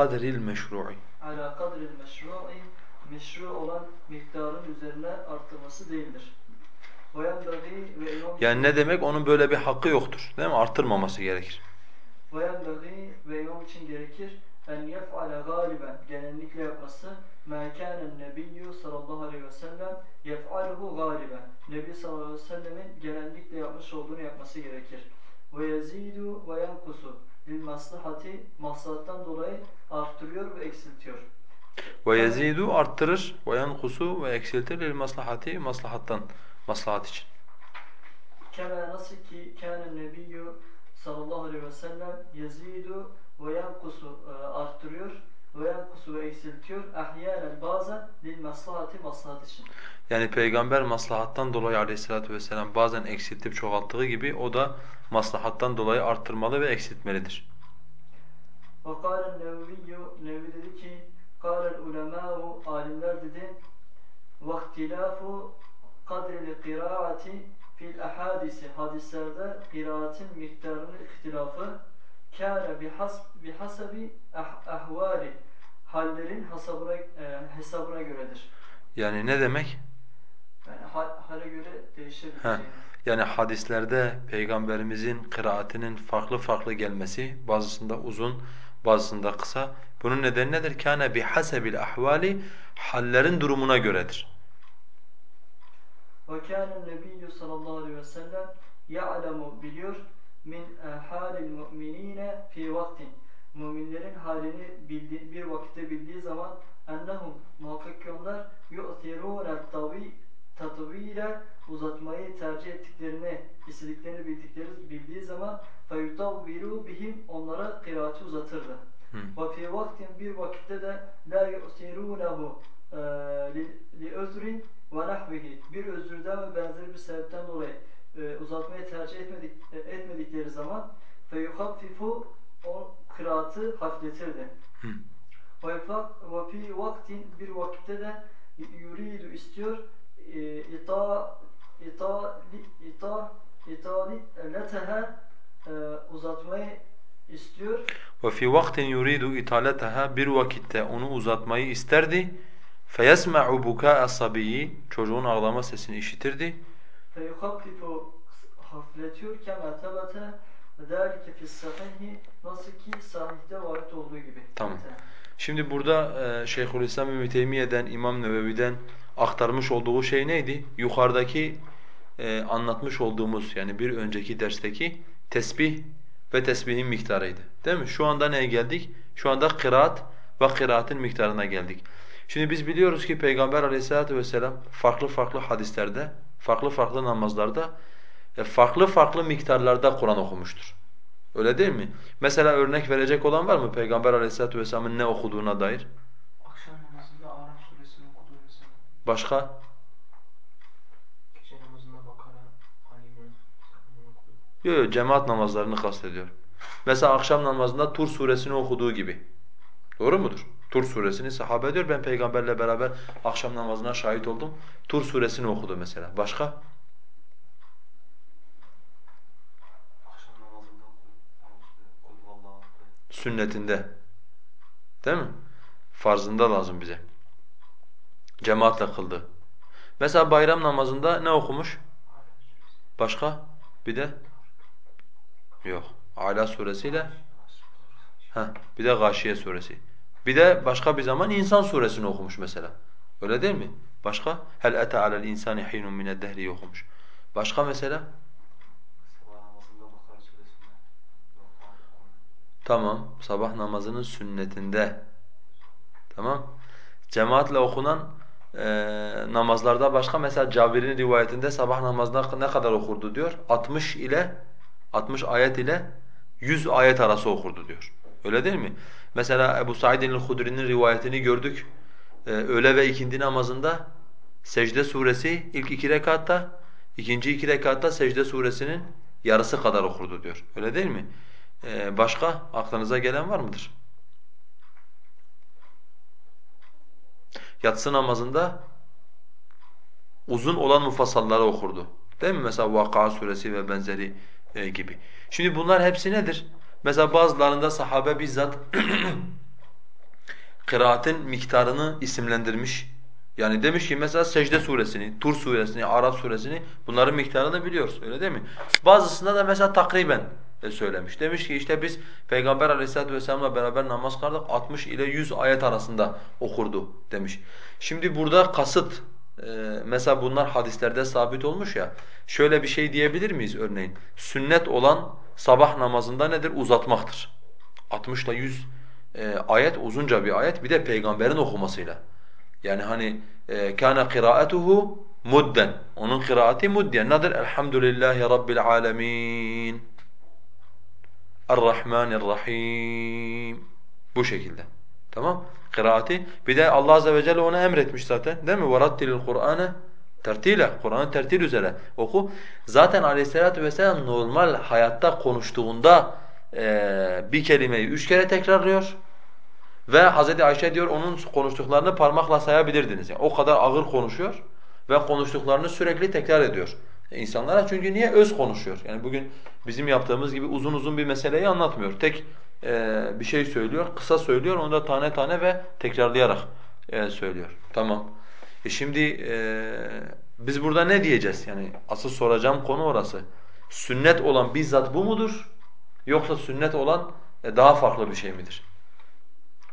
kadril meşru'i. ala kadril meşru'i meşru olan miktarın üzerine arttırması değildir. Ve yenbagî ve imam Yani ne demek? Onun böyle bir hakkı yoktur. Değil mi? Arttırmaması gerekir. ve yenbagî ve imam için gerekir en yef'ale galiben genellikle yapması مَا كَانَ النَّبِيُّ sallallahu aleyhi ve sellem yef'aluhu galiben. Nebi sallallahu aleyhi ve sellemin genellikle yapmış olduğunu yapması gerekir. Ve yezidu lil maslahati maslahattan dolayı arttırıyor ve eksiltiyor. Ve yezidu arttırır ve yankusu ve eksiltir lil maslahati maslahattan maslahat için. Kema nasıl ki kâne nebiyyü sallallahu aleyhi ve sellem yezidu ve yankusu e, arttırıyor ve yankusu ve eksiltiyor ahyanen bazen lil maslahati maslahat için. Yani peygamber maslahattan dolayı aleyhissalatu vesselam bazen eksiltip çoğalttığı gibi o da maslahattan dolayı arttırmalı ve eksiltmelidir. Kâlen nevviyyü Nevi dedi ki kâlel ulemâhu alimler dedi ihtilâfu kadril kıraati fil ahadisi hadislerde kıraatin miktarının ihtilafı kâre bihas, bihasabi ah, ahvali hallerin hesabına, e, hesabına göredir. Yani ne demek? Yani hal, hale göre Heh. değişebileceğini. Yani hadislerde peygamberimizin kıraatinin farklı farklı gelmesi, bazısında uzun, bazısında kısa. Bunun nedeni nedir? Kâne bihasebil ahvali hallerin durumuna göredir. Kâne nebiyyü sallallahu aleyhi ve sellem ya'lemu biliyor min e, halil mu'minine fi vaktin. Müminlerin halini bildi, bir vakitte bildiği zaman ennehum muhakkak ki onlar yu'tirûne tavi tatvile uzatmayı tercih ettiklerini, istediklerini bildikleri bildiği zaman feyutavviru bihim onlara kıraati uzatırdı. Fi vaktin bir vakitte de li özrin ve nahvihi bir özürden ve benzeri bir sebepten dolayı e, uzatmayı tercih etmedik, e, etmedikleri zaman feyuhaffifu o kıraatı hafifletirdi. Fi vaktin bir vakitte de yuridu istiyor e, ita ita ita italeteha e, uzatmayı istiyor. Ve fi vaktin yuridu italataha bir vakitte onu uzatmayı isterdi. Feyesma'u buka'a sabiyyi çocuğun ağlama sesini işitirdi. Feyuhaffifu hafifletiyor kema tebete ذَٰلِكَ فِي السَّحِهِ Nasıl ki sahihte varit olduğu gibi. Tamam. Şimdi burada e, Şeyhülislam İbn Teymiye'den, İmam Nevevi'den aktarmış olduğu şey neydi? Yukarıdaki e, anlatmış olduğumuz yani bir önceki dersteki tesbih ve tesbihin miktarıydı. Değil mi? Şu anda neye geldik? Şu anda kıraat ve kıraatin miktarına geldik. Şimdi biz biliyoruz ki Peygamber Aleyhisselatü vesselam farklı farklı hadislerde, farklı farklı namazlarda e, farklı farklı miktarlarda Kur'an okumuştur. Öyle değil mi? Mesela örnek verecek olan var mı Peygamber Aleyhisselatü vesselamın ne okuduğuna dair? Akşam namazında Araf suresini okuduğu mesela. Başka? Yok yok cemaat namazlarını kastediyor. Mesela akşam namazında Tur suresini okuduğu gibi. Doğru mudur? Tur suresini sahabe diyor ben peygamberle beraber akşam namazına şahit oldum. Tur suresini okudu mesela. Başka? Sünnetinde. Değil mi? Farzında lazım bize. Cemaatle kıldı. Mesela bayram namazında ne okumuş? Başka? Bir de? Yok. Ala suresiyle Heh, bir de Gâşiye suresi. Bir de başka bir zaman İnsan suresini okumuş mesela. Öyle değil mi? Başka? Hel ete alel insani hinun mined dehri okumuş. Başka mesela? Tamam. Sabah namazının sünnetinde. Tamam. Cemaatle okunan e, namazlarda başka mesela Cabir'in rivayetinde sabah namazında ne kadar okurdu diyor? 60 ile 60 ayet ile 100 ayet arası okurdu diyor. Öyle değil mi? Mesela Ebu Said el-Hudri'nin rivayetini gördük. Ee, öğle ve ikindi namazında Secde suresi ilk iki rekatta, ikinci iki rekatta Secde suresinin yarısı kadar okurdu diyor. Öyle değil mi? Ee, başka aklınıza gelen var mıdır? Yatsı namazında uzun olan mufassalları okurdu. Değil mi? Mesela Vakıa suresi ve benzeri e, gibi. Şimdi bunlar hepsi nedir? Mesela bazılarında sahabe bizzat kıraatin miktarını isimlendirmiş. Yani demiş ki mesela Secde suresini, Tur suresini, Araf suresini bunların miktarını biliyoruz öyle değil mi? Bazısında da mesela takriben söylemiş. Demiş ki işte biz Peygamber aleyhissalatu vesselam'la beraber namaz kıldık 60 ile 100 ayet arasında okurdu demiş. Şimdi burada kasıt e, mesela bunlar hadislerde sabit olmuş ya. Şöyle bir şey diyebilir miyiz örneğin? Sünnet olan sabah namazında nedir? Uzatmaktır. 60 ile 100 e, ayet uzunca bir ayet bir de peygamberin okumasıyla. Yani hani e, kana kıraatuhu mudden. Onun kıraati mudden. Nedir? Elhamdülillahi rabbil alamin. Errahmanirrahim. Bu şekilde. Tamam? Kıraati. Bir de Allah azze ve celle ona emretmiş zaten. Değil mi? وَرَتِّلِ الْقُرْآنَ tertile. Kur'an'ı tertil üzere oku. Zaten aleyhissalatu vesselam normal hayatta konuştuğunda e, bir kelimeyi üç kere tekrarlıyor. Ve Hz. Ayşe diyor onun konuştuklarını parmakla sayabilirdiniz. Yani o kadar ağır konuşuyor ve konuştuklarını sürekli tekrar ediyor insanlara. Çünkü niye? Öz konuşuyor. Yani bugün bizim yaptığımız gibi uzun uzun bir meseleyi anlatmıyor. Tek e, bir şey söylüyor, kısa söylüyor, onu da tane tane ve tekrarlayarak e, söylüyor. Tamam. E şimdi e, biz burada ne diyeceğiz? Yani asıl soracağım konu orası. Sünnet olan bizzat bu mudur? Yoksa sünnet olan e, daha farklı bir şey midir?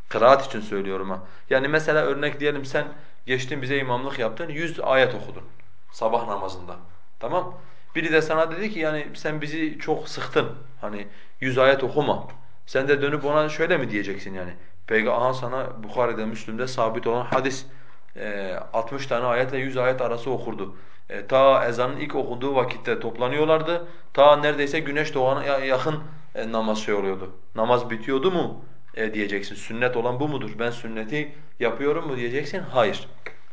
Kıraat için söylüyorum ha. Yani mesela örnek diyelim sen geçtin bize imamlık yaptın, 100 ayet okudun sabah namazında. Tamam? Biri de sana dedi ki yani sen bizi çok sıktın. Hani 100 ayet okuma. Sen de dönüp ona şöyle mi diyeceksin yani? Peygamber sana Bukhari'de, Müslim'de sabit olan hadis e, 60 tane ayetle 100 ayet arası okurdu. E, ta ezanın ilk okunduğu vakitte toplanıyorlardı. Ta neredeyse güneş doğana yakın e, namaz şey oluyordu. Namaz bitiyordu mu? e, diyeceksin. Sünnet olan bu mudur? Ben sünneti yapıyorum mu diyeceksin? Hayır.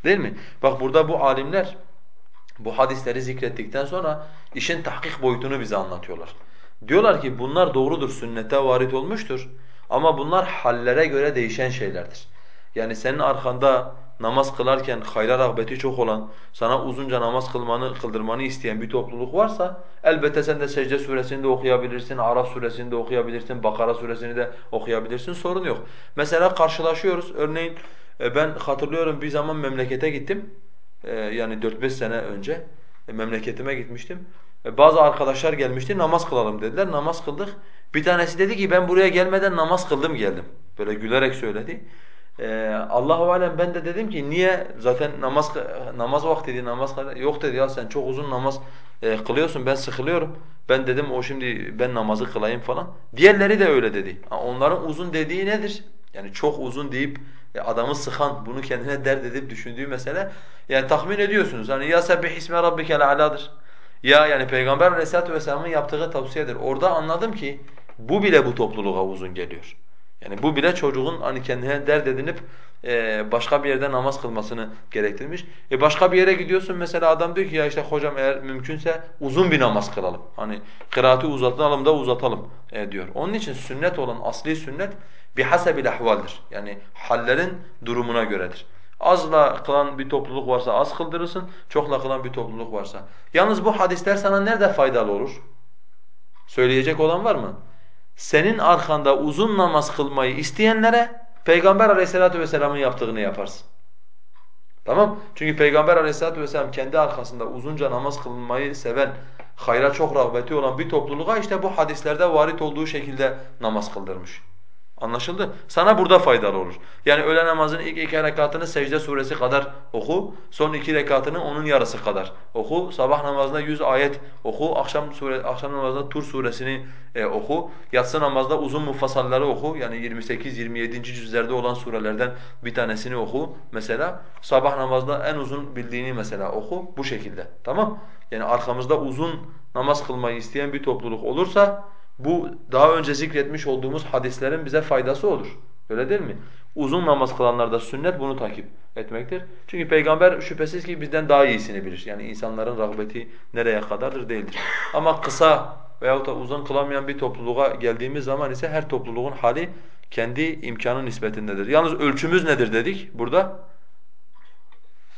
Değil mi? Bak burada bu alimler bu hadisleri zikrettikten sonra işin tahkik boyutunu bize anlatıyorlar. Diyorlar ki bunlar doğrudur, sünnete varit olmuştur. Ama bunlar hallere göre değişen şeylerdir. Yani senin arkanda namaz kılarken hayra rağbeti çok olan, sana uzunca namaz kılmanı, kıldırmanı isteyen bir topluluk varsa elbette sen de Secde suresini de okuyabilirsin, Araf suresini de okuyabilirsin, Bakara suresini de okuyabilirsin, sorun yok. Mesela karşılaşıyoruz, örneğin e, ben hatırlıyorum bir zaman memlekete gittim, e, yani 4-5 sene önce e, memleketime gitmiştim. Bazı arkadaşlar gelmişti, namaz kılalım dediler, namaz kıldık. Bir tanesi dedi ki ben buraya gelmeden namaz kıldım geldim. Böyle gülerek söyledi. Ee, Allahu alem ben de dedim ki niye zaten namaz namaz vaktiydi namaz yok dedi ya sen çok uzun namaz e, kılıyorsun ben sıkılıyorum. Ben dedim o şimdi ben namazı kılayım falan. Diğerleri de öyle dedi. Onların uzun dediği nedir? Yani çok uzun deyip e, adamı sıkan, bunu kendine dert edip düşündüğü mesele. Yani tahmin ediyorsunuz. Hani ya sebbih isme rabbikel a'ladır. Ya yani Peygamber Aleyhisselatü Vesselam'ın yaptığı tavsiyedir. Orada anladım ki bu bile bu topluluğa uzun geliyor. Yani bu bile çocuğun hani kendine dert edinip e, başka bir yerde namaz kılmasını gerektirmiş. E başka bir yere gidiyorsun mesela adam diyor ki ya işte hocam eğer mümkünse uzun bir namaz kılalım. Hani kıraati uzatalım da uzatalım e, diyor. Onun için sünnet olan asli sünnet bihasebil ahvaldir. Yani hallerin durumuna göredir. Azla kılan bir topluluk varsa az kıldırırsın, çokla kılan bir topluluk varsa. Yalnız bu hadisler sana nerede faydalı olur? Söyleyecek olan var mı? senin arkanda uzun namaz kılmayı isteyenlere Peygamber aleyhissalatu vesselamın yaptığını yaparsın. Tamam? Çünkü Peygamber aleyhissalatu vesselam kendi arkasında uzunca namaz kılmayı seven, hayra çok rağbeti olan bir topluluğa işte bu hadislerde varit olduğu şekilde namaz kıldırmış. Anlaşıldı? Sana burada faydalı olur. Yani öğle namazının ilk iki rekatını secde suresi kadar oku. Son iki rekatını onun yarısı kadar oku. Sabah namazında yüz ayet oku. Akşam sure, akşam namazında Tur suresini e, oku. Yatsı namazda uzun mufassalları oku. Yani 28-27. cüzlerde olan surelerden bir tanesini oku mesela. Sabah namazda en uzun bildiğini mesela oku. Bu şekilde. Tamam? Yani arkamızda uzun namaz kılmayı isteyen bir topluluk olursa bu daha önce zikretmiş olduğumuz hadislerin bize faydası olur. Öyle değil mi? Uzun namaz kılanlarda sünnet bunu takip etmektir. Çünkü peygamber şüphesiz ki bizden daha iyisini bilir. Yani insanların rağbeti nereye kadardır değildir. Ama kısa veyahut da uzun kılamayan bir topluluğa geldiğimiz zaman ise her topluluğun hali kendi imkanı nispetindedir. Yalnız ölçümüz nedir dedik burada?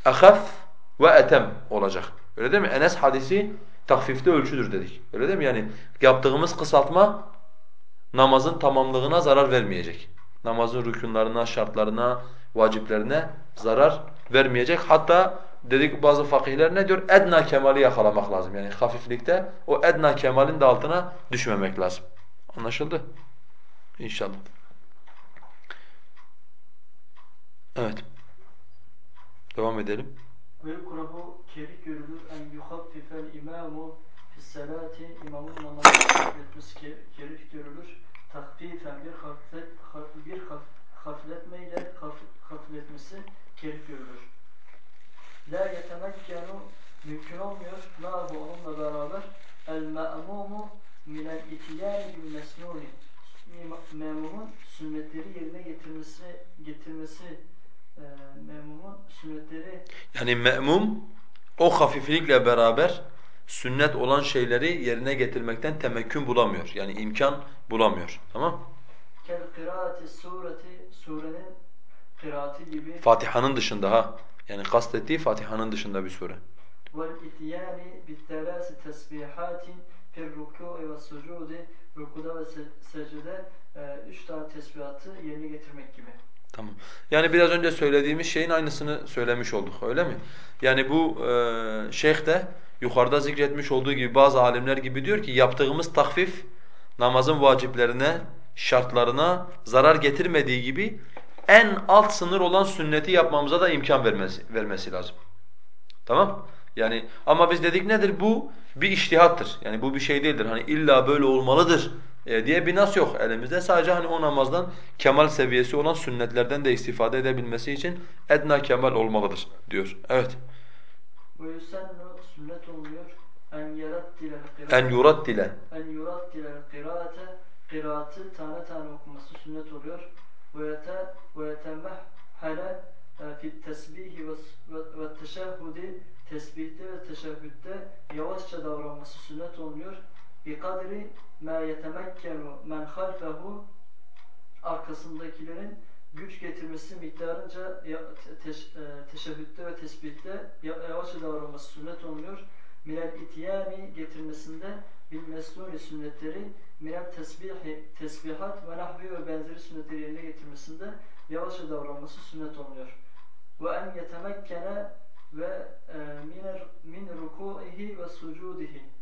ahaf ve etem olacak. Öyle değil mi? Enes hadisi takfifte ölçüdür dedik. Öyle değil mi? Yani yaptığımız kısaltma namazın tamamlığına zarar vermeyecek. Namazın rükunlarına, şartlarına, vaciplerine zarar vermeyecek. Hatta dedik bazı fakihler ne diyor? Edna kemali yakalamak lazım. Yani hafiflikte o edna kemalin de altına düşmemek lazım. Anlaşıldı? İnşallah. Evet. Devam edelim. Ve yukrahu kerih görülür en yuhaffifel imamu fissalati imamın namazı hafifletmesi ke- kerih görülür. Takfifen bir hafiflet, haf- bir haf- hafifletmeyle hafif- hafifletmesi kerih görülür. La yetemekkenu mümkün olmuyor. Ma'hu onunla beraber el ma'mumu minel itiyani bil mesnuni memumun sünnetleri yerine getirmesi getirmesi e, memumun sünnetleri Yani me'mum o hafiflikle beraber sünnet olan şeyleri yerine getirmekten temekkün bulamıyor. Yani imkan bulamıyor. Tamam? kel kıraati sureti surenin kıraati gibi Fatiha'nın dışında ha. Yani kastettiği Fatiha'nın dışında bir sure. rükû'i ve secde e, üç tane tesbihatı yerine getirmek gibi. Tamam. Yani biraz önce söylediğimiz şeyin aynısını söylemiş olduk öyle mi? Yani bu e, şeyh de yukarıda zikretmiş olduğu gibi bazı alimler gibi diyor ki yaptığımız takfif namazın vaciplerine, şartlarına zarar getirmediği gibi en alt sınır olan sünneti yapmamıza da imkan vermesi, vermesi lazım. Tamam? Yani ama biz dedik nedir bu? Bir iştihattır. Yani bu bir şey değildir. Hani illa böyle olmalıdır diye bir nas yok elimizde. Sadece hani o namazdan kemal seviyesi olan sünnetlerden de istifade edebilmesi için edna kemal olmalıdır diyor. Evet. Sünnet oluyor en yarattile En yuraddile. en yurattile kıraate kıraatı tane tane okunması sünnet oluyor. Ve yete ve yetemehhale e, fi tesbihi ve, teşehhudi tesbihte ve teşehhütte yavaşça davranması sünnet oluyor. Bi kadri ma yetemekkenu men halfehu arkasındakilerin güç getirmesi miktarınca teş- e, teşehhütte ve tesbihte ya- yavaşça davranması sünnet oluyor. Minel itiyani getirmesinde bil mesnuni sünnetleri minel tesbihi tesbihat ve nahvi ve benzeri sünnetleri yerine getirmesinde yavaşça davranması sünnet oluyor. Ve en yetemekkene ve e, min ruku'ihi ve sucudihi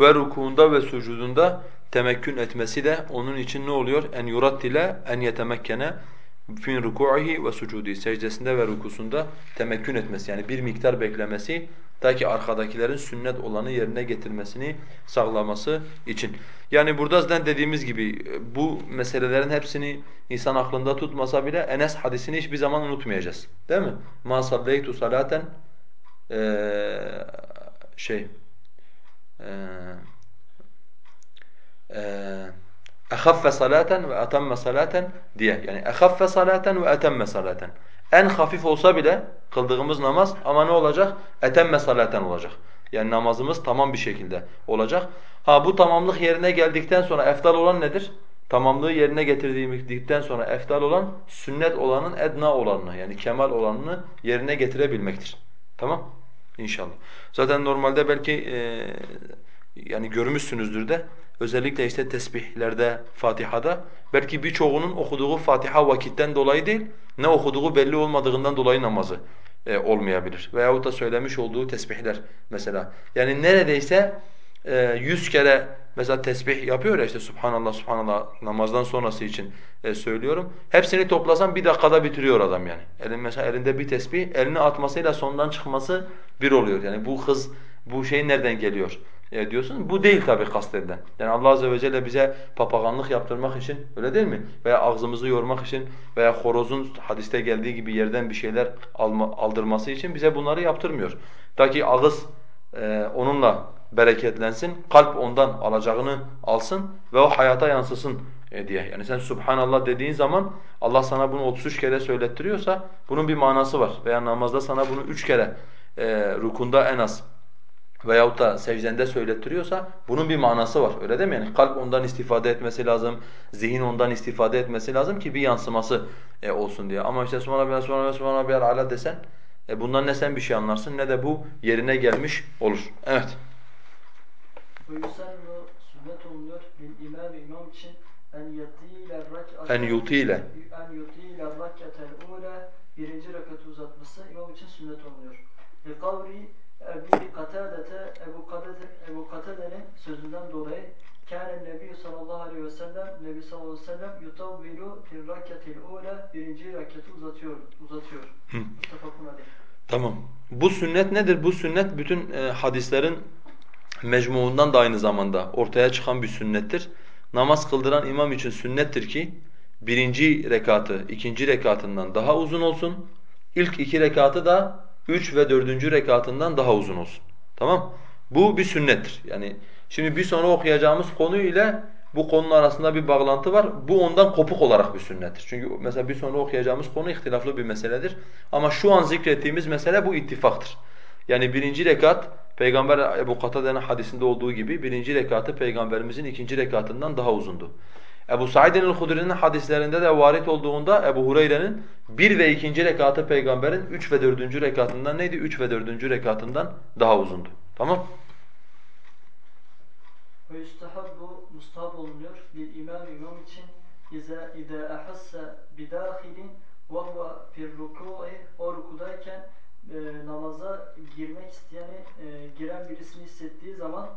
Ve rukûunda ve sucudunda temekkün etmesi de onun için ne oluyor? En yurattile en yetemekkene fin ruku'ihi ve sucudi secdesinde ve rukusunda temekkün etmesi yani bir miktar beklemesi ta ki arkadakilerin sünnet olanı yerine getirmesini sağlaması için. Yani burada zaten dediğimiz gibi bu meselelerin hepsini insan aklında tutmasa bile Enes hadisini hiçbir zaman unutmayacağız. Değil mi? Ma salleytu salaten eee şey ehaffe salaten ve etemme salaten diye. Yani ehaffe salaten ve etemme salaten. En hafif olsa bile kıldığımız namaz ama ne olacak? Etemme salaten olacak. Yani namazımız tamam bir şekilde olacak. Ha bu tamamlık yerine geldikten sonra efdal olan nedir? Tamamlığı yerine getirdiğimizden sonra efdal olan sünnet olanın edna olanını yani kemal olanını yerine getirebilmektir. Tamam? İnşallah. Zaten normalde belki e, yani görmüşsünüzdür de özellikle işte tesbihlerde, Fatiha'da belki birçoğunun okuduğu Fatiha vakitten dolayı değil, ne okuduğu belli olmadığından dolayı namazı e, olmayabilir. Veyahut da söylemiş olduğu tesbihler mesela. Yani neredeyse e, yüz kere mesela tesbih yapıyor ya işte Subhanallah, Subhanallah namazdan sonrası için e, söylüyorum. Hepsini toplasan bir dakikada bitiriyor adam yani. Elin mesela elinde bir tesbih, elini atmasıyla sondan çıkması bir oluyor. Yani bu hız, bu şey nereden geliyor? e, diyorsun. Bu değil tabii kastedilen. Yani Allah azze ve celle bize papaganlık yaptırmak için öyle değil mi? Veya ağzımızı yormak için veya horozun hadiste geldiği gibi yerden bir şeyler alma, aldırması için bize bunları yaptırmıyor. Ta ki ağız e, onunla bereketlensin, kalp ondan alacağını alsın ve o hayata yansısın e, diye. Yani sen subhanallah dediğin zaman Allah sana bunu 33 kere söylettiriyorsa bunun bir manası var. Veya namazda sana bunu 3 kere e, rukunda en az veyahut da secdende söylettiriyorsa bunun bir manası var. Öyle değil mi? Yani kalp ondan istifade etmesi lazım, zihin ondan istifade etmesi lazım ki bir yansıması e, olsun diye. Ama işte subhanallahi subhanallahi subhanallahi ala desen e, bundan ne sen bir şey anlarsın ne de bu yerine gelmiş olur. Evet. Ve yusannu sünnet olunuyor lil imam imam için en yatile rak'ate En yutile. en yutile rak'atel ula birinci rakatı uzatması imam için sünnet olunuyor. Li kavri Ebi Katadete Ebu Katade Ebu Katade'nin sözünden dolayı Kâne Nebi sallallahu aleyhi ve sellem Nebi sallallahu aleyhi ve sellem yutavvilu fil rakatil ula birinci rakatı uzatıyor uzatıyor. Hı. Muttafakun aleyh. Tamam. Bu sünnet nedir? Bu sünnet bütün e, hadislerin mecmuundan da aynı zamanda ortaya çıkan bir sünnettir. Namaz kıldıran imam için sünnettir ki birinci rekatı ikinci rekatından daha uzun olsun. İlk iki rekatı da üç ve dördüncü rekatından daha uzun olsun. Tamam? Bu bir sünnettir. Yani şimdi bir sonra okuyacağımız konu ile bu konunun arasında bir bağlantı var. Bu ondan kopuk olarak bir sünnettir. Çünkü mesela bir sonra okuyacağımız konu ihtilaflı bir meseledir. Ama şu an zikrettiğimiz mesele bu ittifaktır. Yani birinci rekat Peygamber Ebu Katade'nin hadisinde olduğu gibi birinci rekatı Peygamberimizin ikinci rekatından daha uzundu. Ebu Said el-Hudri'nin hadislerinde de varit olduğunda Ebu Hureyre'nin bir ve ikinci rekatı Peygamber'in üç ve dördüncü rekatından neydi? Üç ve dördüncü rekatından daha uzundu. Tamam? Yustahabbu mustahab olunuyor lil imam imam için iza ida ahassa bidahilin ve huve fir ruku'i o rukudayken e, namaza girmek isteyeni e, giren birisini hissettiği zaman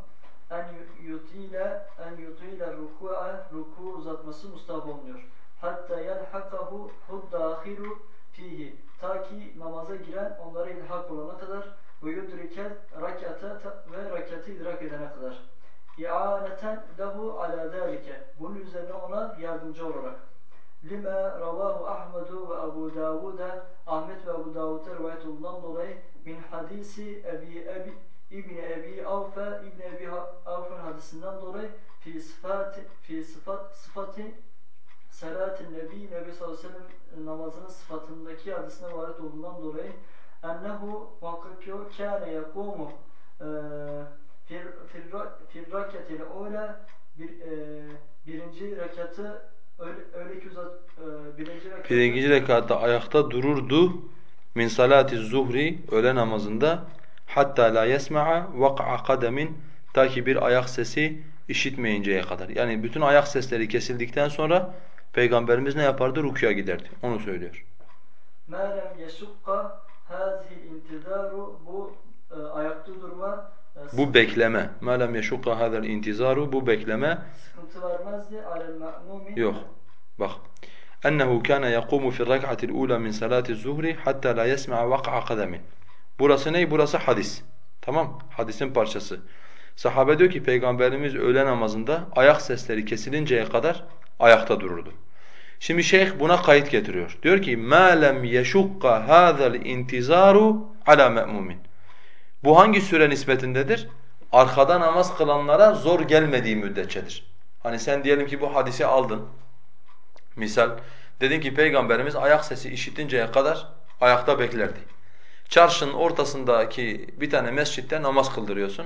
en yutile en yutile ruku'a ruku uzatması mustahab olunuyor. Hatta yelhakahu huddahiru fihi ta ki namaza giren onlara ilhak olana kadar ve yudrikel rakata ve rakatı idrak edene kadar. İ'aneten lehu ala zalike. Bunun üzerine ona yardımcı olarak. Lima ravahu Ahmedu ve Abu Davud'a Ahmet ve Abu Davud'a rivayet olunan dolayı min hadisi Ebi Ebi İbni Ebi Avfe İbni Ebi Avfe'nin hadisinden dolayı fi sıfati fi sıfat sıfatı salatin nebi Nebi sallallahu aleyhi ve sellem namazının sıfatındaki hadisine varit olduğundan dolayı ennehu muhakkak ki o kâne yakumu e, fir rakatil ula bir, e, birinci rekatı öyle, öyle ki uzat e, birinci rekatı Birinci rekatta ayakta dururdu min salati zuhri öğle namazında hatta la yesma'a vak'a kademin ta ki bir ayak sesi işitmeyinceye kadar. Yani bütün ayak sesleri kesildikten sonra Peygamberimiz ne yapardı? Rukuya giderdi. Onu söylüyor. مَا لَمْ يَسُقَّ هَذِهِ الْاِنْتِذَارُ Bu e, ayakta durma e, Bu bekleme. مَا لَمْ يَشُقَّ هَذَا الْاِنْتِزَارُ Bu bekleme sıkıntı vermezdi. عَلَى الْمَأْمُومِ yok. Bak. اَنَّهُ كَانَ يَقُومُ فِي الرَّكْعَةِ الْاُولَى مِنْ صَلَاةِ الزُّهْرِ حَتَّى لَا يَسْمَعَ وَقْعَ قَدَمٍ Burası ne? Burası hadis. Tamam Hadisin parçası. Sahabe diyor ki Peygamberimiz öğle namazında ayak sesleri kesilinceye kadar ayakta dururdu. Şimdi şeyh buna kayıt getiriyor. Diyor ki مَا لَمْ يَشُقَّ هَذَا الْاِنْتِزَارُ عَلَى مَأْمُومٍ bu hangi süre nispetindedir? Arkada namaz kılanlara zor gelmediği müddetçedir. Hani sen diyelim ki bu hadisi aldın. Misal dedin ki Peygamberimiz ayak sesi işitinceye kadar ayakta beklerdi. Çarşının ortasındaki bir tane mescitte namaz kıldırıyorsun.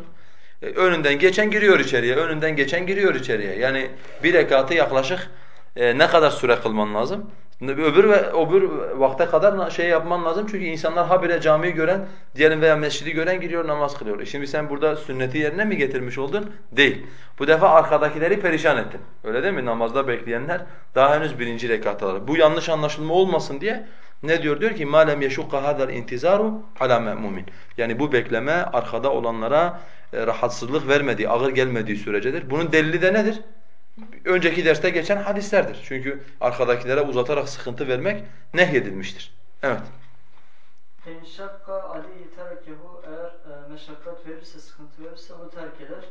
E, önünden geçen giriyor içeriye, önünden geçen giriyor içeriye. Yani bir rekatı yaklaşık e, ne kadar süre kılman lazım? Öbür ve öbür vakte kadar şey yapman lazım çünkü insanlar habire camiyi gören, diyelim veya mescidi gören giriyor namaz kılıyor. E şimdi sen burada sünneti yerine mi getirmiş oldun? Değil. Bu defa arkadakileri perişan ettin. Öyle değil mi? Namazda bekleyenler daha henüz birinci rekattalar. Bu yanlış anlaşılma olmasın diye ne diyor? Diyor ki malem yeşukka hadal intizaru ala me'mumin. Yani bu bekleme arkada olanlara e, rahatsızlık vermediği, ağır gelmediği sürecedir. Bunun delili de nedir? Önceki derste geçen hadislerdir. Çünkü arkadakilere uzatarak sıkıntı vermek nehyedilmiştir. Evet. En şakka aleyhi terkehu eğer e, meşakkat verirse, sıkıntı verirse o terk eder.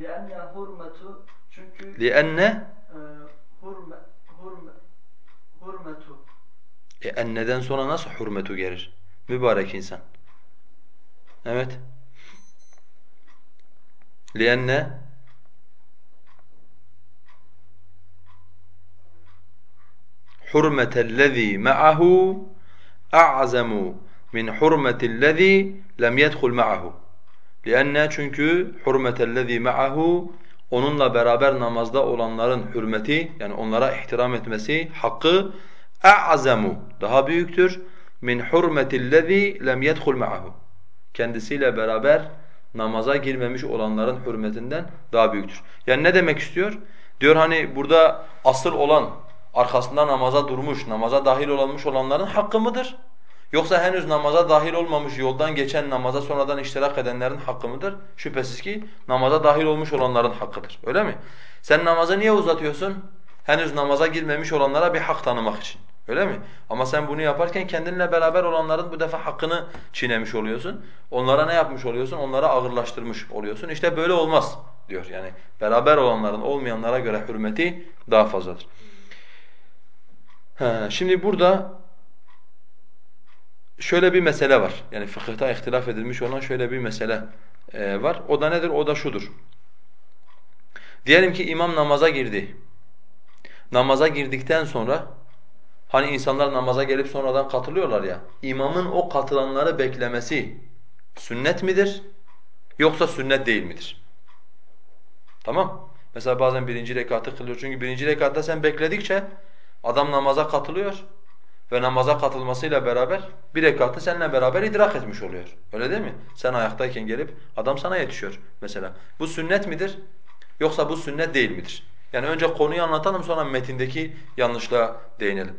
لِأَنَّ hurmetu çünkü لِأَنَّ e, hurme, hurme, hurmetu e enneden sonra nasıl hürmetu gelir? Mübarek insan. Evet. لِأَنَّ حُرْمَةَ الَّذ۪ي مَعَهُ أَعْزَمُ مِنْ حُرْمَةِ الَّذ۪ي لَمْ يَدْخُلْ مَعَهُ لِأَنَّ çünkü حُرْمَةَ الَّذ۪ي مَعَهُ Onunla beraber namazda olanların hürmeti yani onlara ihtiram etmesi hakkı اَعْزَمُ daha büyüktür min hurmetillezî lem yedhul ma'ahu. Kendisiyle beraber namaza girmemiş olanların hürmetinden daha büyüktür. Yani ne demek istiyor? Diyor hani burada asıl olan arkasında namaza durmuş, namaza dahil olmuş olanların hakkı mıdır? Yoksa henüz namaza dahil olmamış, yoldan geçen namaza sonradan iştirak edenlerin hakkı mıdır? Şüphesiz ki namaza dahil olmuş olanların hakkıdır. Öyle mi? Sen namazı niye uzatıyorsun? Henüz namaza girmemiş olanlara bir hak tanımak için. Öyle mi? Ama sen bunu yaparken kendinle beraber olanların bu defa hakkını çiğnemiş oluyorsun. Onlara ne yapmış oluyorsun? Onlara ağırlaştırmış oluyorsun. İşte böyle olmaz diyor. Yani beraber olanların olmayanlara göre hürmeti daha fazladır. He, şimdi burada şöyle bir mesele var. Yani fıkıhta ihtilaf edilmiş olan şöyle bir mesele e, var. O da nedir? O da şudur. Diyelim ki imam namaza girdi. Namaza girdikten sonra hani insanlar namaza gelip sonradan katılıyorlar ya. İmamın o katılanları beklemesi sünnet midir? Yoksa sünnet değil midir? Tamam? Mesela bazen birinci rekatı kılıyor. Çünkü birinci rekatta sen bekledikçe adam namaza katılıyor ve namaza katılmasıyla beraber bir rekatı seninle beraber idrak etmiş oluyor. Öyle değil mi? Sen ayaktayken gelip adam sana yetişiyor mesela. Bu sünnet midir? Yoksa bu sünnet değil midir? Yani önce konuyu anlatalım sonra metindeki yanlışlığa değinelim.